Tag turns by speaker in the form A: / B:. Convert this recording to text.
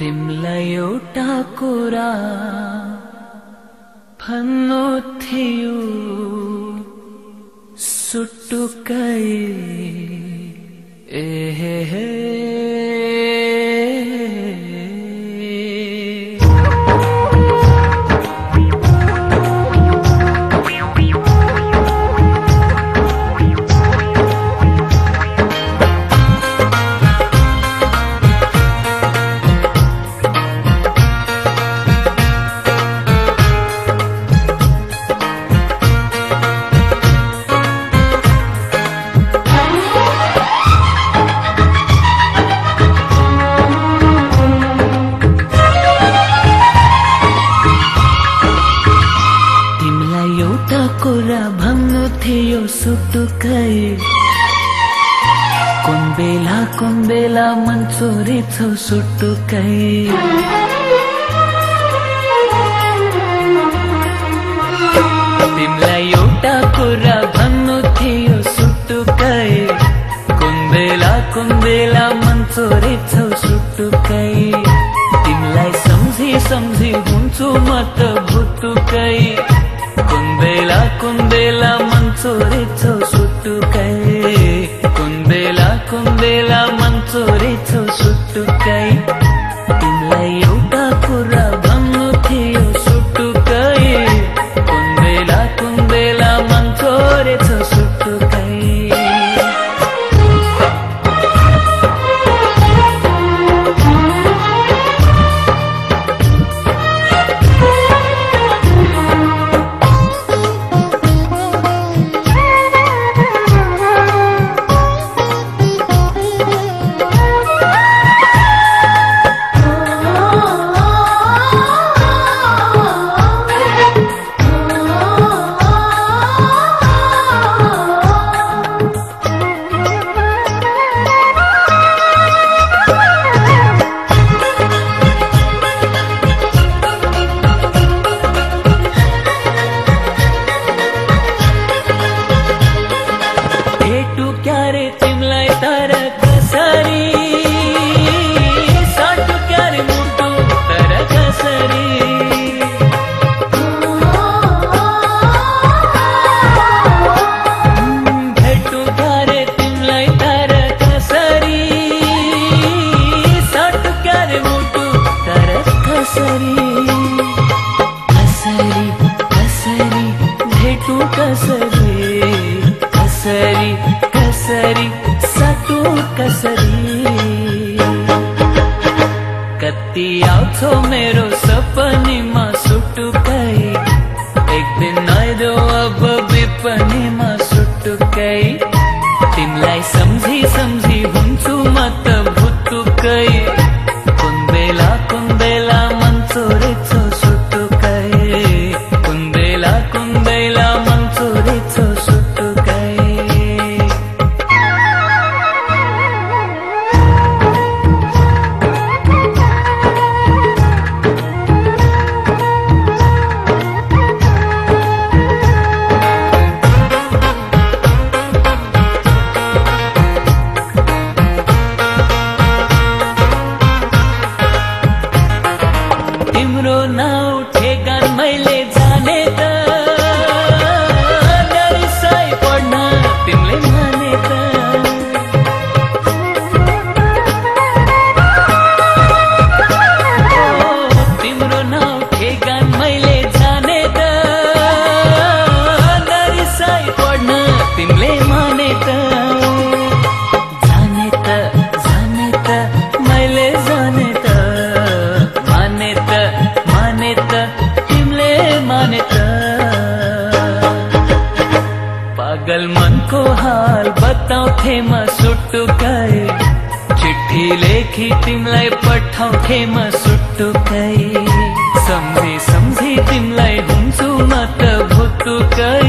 A: एउटा कुरा भन्नु थियो सुटुकै ए हे हे। सुटुकै कुन बेला कुन बेला मन चोरेछौ सुटुकै तिमीलाई एउटा कुरा भन्नु थियो सुटुकै कुन बेला कुन बेला मन चोरेछौ सुटुकै तिमीलाई सम्झी सम्झी हुन्छु म त चोरेछौ सुटुकै कसरी कसरी भेटू कसरी? कसरी कसरी सटू कसरी? कति आउँछौ मेरो सपनीमा सुटुकै एक दिन आइदो अब सुटुकै तिमीलाई मैले जाने त। पढ्न माने त। तिम्रो नाउँ ठेगान मैले जाने त। पढ्न तिमीले तिमले तिमीले माने त पागल मनको हाल बताउँथे म सुट्टु गए चिट्ठी लेखी तिमीलाई पठाउँथे म सुटुकै। सम्झे सम्झे तिमीलाई हुन्छु म त भुटुकै